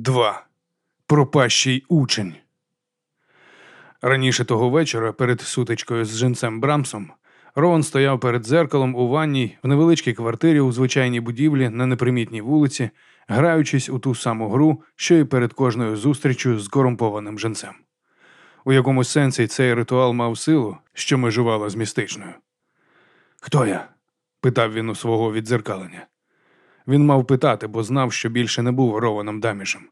2. Пропащий учень. Раніше того вечора, перед сутичкою з жінцем Брамсом, Рован стояв перед дзеркалом у ванній в невеличкій квартирі у звичайній будівлі на непримітній вулиці, граючись у ту саму гру, що й перед кожною зустрічю з корумпованим жінцем. У якомусь сенсі цей ритуал мав силу, що межувала з містичною. Хто я? питав він у свого віддзеркалення. Він мав питати, бо знав, що більше не був Рованом Дамішем.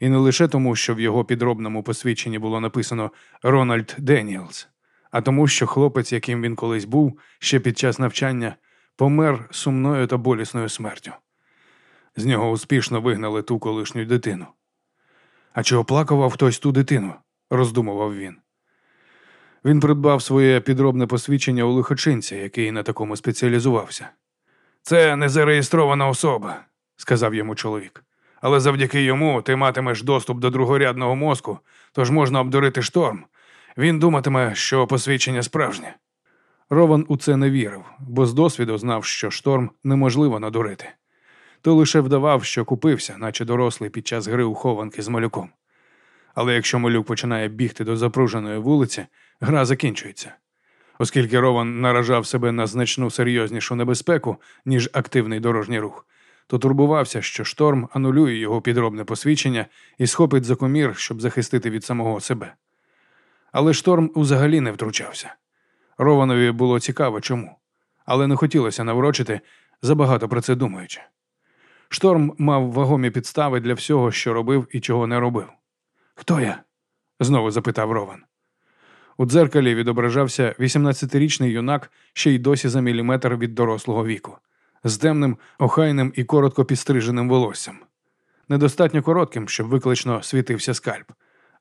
І не лише тому, що в його підробному посвідченні було написано Рональд Деніелс, а тому, що хлопець, яким він колись був, ще під час навчання, помер сумною та болісною смертю. З нього успішно вигнали ту колишню дитину. А чи оплакував хтось ту дитину? роздумував він. Він придбав своє підробне посвідчення у лихочинця, який на такому спеціалізувався. Це незареєстрована особа, сказав йому чоловік. Але завдяки йому ти матимеш доступ до другорядного мозку, тож можна обдурити шторм. Він думатиме, що посвідчення справжнє. Рован у це не вірив, бо з досвіду знав, що шторм неможливо надурити. То лише вдавав, що купився, наче дорослий під час гри у хованки з малюком. Але якщо малюк починає бігти до запруженої вулиці, гра закінчується. Оскільки Рован наражав себе на значну серйознішу небезпеку, ніж активний дорожній рух, то турбувався, що шторм анулює його підробне посвідчення і схопить за комір, щоб захистити від самого себе. Але шторм взагалі не втручався. Рованові було цікаво чому, але не хотілося наврочити, забагато про це думаючи. Шторм мав вагомі підстави для всього, що робив і чого не робив. Хто я? знову запитав Рован. У дзеркалі відображався 18-річний юнак, ще й досі за міліметр від дорослого віку, з темним, охайним і коротко підстриженим волоссям. Недостатньо коротким, щоб виклично світився скальп,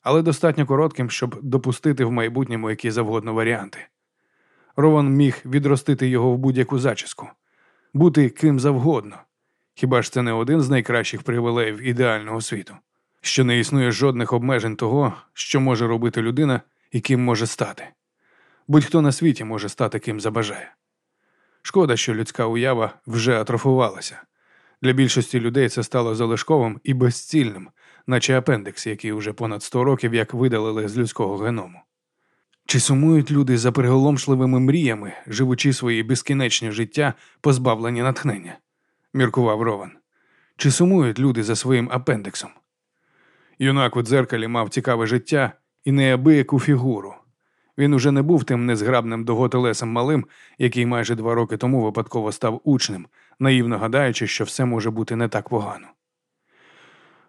але достатньо коротким, щоб допустити в майбутньому які завгодно варіанти. Рован міг відростити його в будь-яку зачіску, бути ким завгодно. Хіба ж це не один з найкращих привілеїв ідеального світу, що не існує жодних обмежень того, що може робити людина і ким може стати. Будь-хто на світі може стати ким забажає. Шкода, що людська уява вже атрофувалася. Для більшості людей це стало залишковим і безцільним, наче апендикс, який уже понад 100 років як видалили з людського геному. Чи сумують люди за приголомшливими мріями, живучи свої безкінечні життя, позбавлені натхнення? міркував Рован. Чи сумують люди за своїм апендиксом? Юнак у дзеркалі мав цікаве життя і неабияку фігуру. Він уже не був тим незграбним довготелесим малим, який майже два роки тому випадково став учнем, наївно гадаючи, що все може бути не так погано.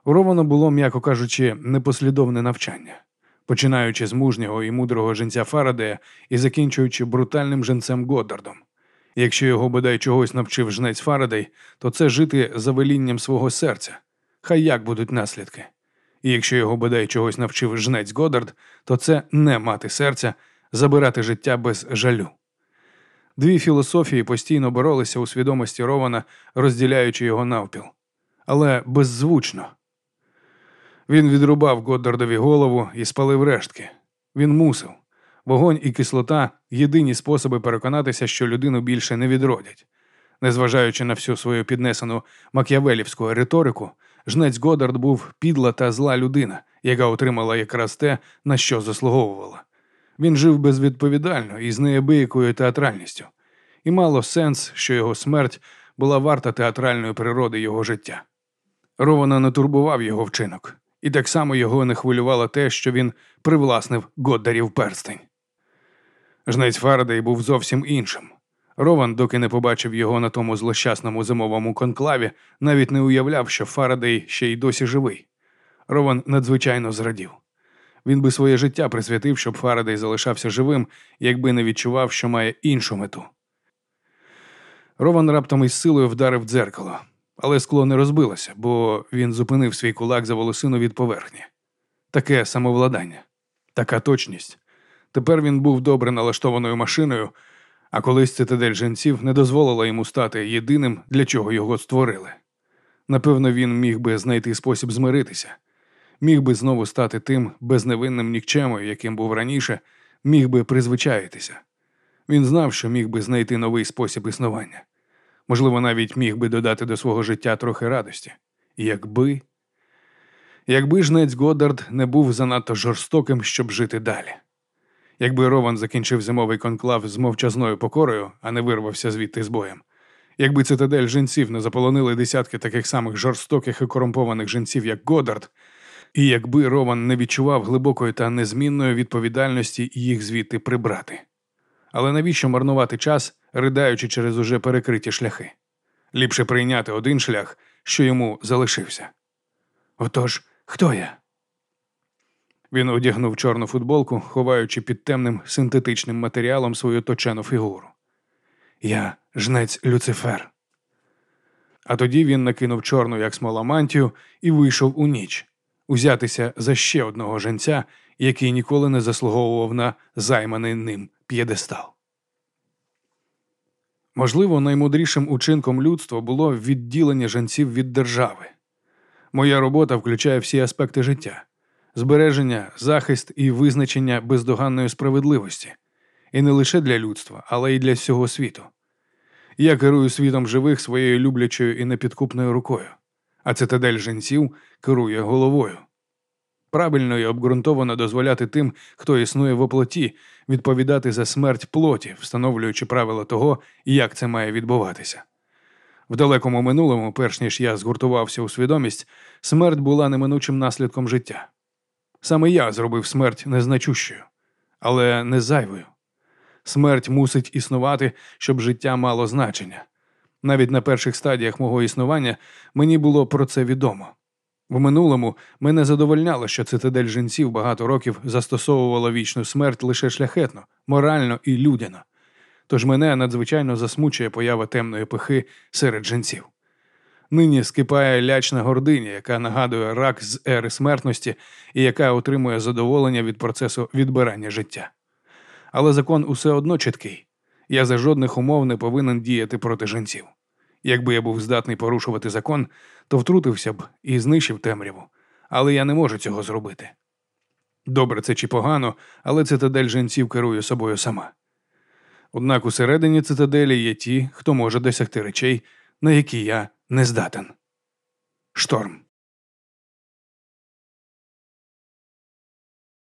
У Рована було, м'яко кажучи, непослідовне навчання, починаючи з мужнього і мудрого жінця Фарадея і закінчуючи брутальним жінцем Годдардом. Якщо його бодай чогось навчив жнець Фарадей, то це жити за велінням свого серця. Хай як будуть наслідки. І якщо його бодай чогось навчив жнець Годард, то це не мати серця, забирати життя без жалю. Дві філософії постійно боролися у свідомості Рована, розділяючи його навпіл, але беззвучно. Він відрубав Годдардові голову і спалив рештки. Він мусив. Вогонь і кислота єдині способи переконатися, що людину більше не відродять. Незважаючи на всю свою піднесену мак'явелівську риторику, жнець Годард був підла та зла людина, яка отримала якраз те, на що заслуговувала. Він жив безвідповідально і з неабиякою театральністю, і мало сенс, що його смерть була варта театральної природи його життя. Рована не турбував його вчинок, і так само його не хвилювало те, що він привласнив Годдарів перстень. Жнець Фарадей був зовсім іншим. Рован, доки не побачив його на тому злощасному зимовому конклаві, навіть не уявляв, що Фарадей ще й досі живий. Рован надзвичайно зрадів. Він би своє життя присвятив, щоб Фарадей залишався живим, якби не відчував, що має іншу мету. Рован раптом із силою вдарив дзеркало, але скло не розбилося, бо він зупинив свій кулак за волосину від поверхні. Таке самовладання, така точність. Тепер він був добре налаштованою машиною, а колись цитадель жінців не дозволила йому стати єдиним, для чого його створили. Напевно, він міг би знайти спосіб змиритися, міг би знову стати тим безневинним нікчемою, яким був раніше, міг би призвичаїтися. Він знав, що міг би знайти новий спосіб існування. Можливо, навіть міг би додати до свого життя трохи радості. Якби. Якби жнець Годдард не був занадто жорстоким, щоб жити далі. Якби Рован закінчив зимовий конклав з мовчазною покорою, а не вирвався звідти з боєм, якби цитадель жінців не заполонили десятки таких самих жорстоких і корумпованих жінців, як Годдард, і якби Рован не відчував глибокої та незмінної відповідальності їх звідти прибрати. Але навіщо марнувати час, ридаючи через уже перекриті шляхи? Ліпше прийняти один шлях, що йому залишився. Отож, хто я? Він одягнув чорну футболку, ховаючи під темним синтетичним матеріалом свою точену фігуру. Я жнець Люцифер. А тоді він накинув чорну, як смола мантію, і вийшов у ніч узятися за ще одного женця, який ніколи не заслуговував на займаний ним п'єдестал. Можливо, наймудрішим учинком людства було відділення женців від держави. Моя робота включає всі аспекти життя збереження, захист і визначення бездоганної справедливості, і не лише для людства, але й для всього світу. Я керую світом живих своєю люблячою і непідкупною рукою, а цитадель жінців керує головою. Правильно і обґрунтовано дозволяти тим, хто існує в оплоті, відповідати за смерть плоті, встановлюючи правила того, як це має відбуватися. В далекому минулому, перш ніж я згуртувався у свідомість, смерть була неминучим наслідком життя. Саме я зробив смерть незначущою, але не зайвою. Смерть мусить існувати, щоб життя мало значення. Навіть на перших стадіях мого існування мені було про це відомо. В минулому мене задовольняло, що цитадель жінців багато років застосовувала вічну смерть лише шляхетно, морально і людяно. Тож мене надзвичайно засмучує поява темної пихи серед жінців. Нині скипає лячна гординя, яка нагадує рак з ери смертності і яка отримує задоволення від процесу відбирання життя. Але закон усе одно чіткий. Я за жодних умов не повинен діяти проти жінців. Якби я був здатний порушувати закон, то втрутився б і знищив темряву, але я не можу цього зробити. Добре, це чи погано, але цитадель жінців керує собою сама. Однак усередині цитаделі є ті, хто може досягти речей, на які я не здатен. Шторм.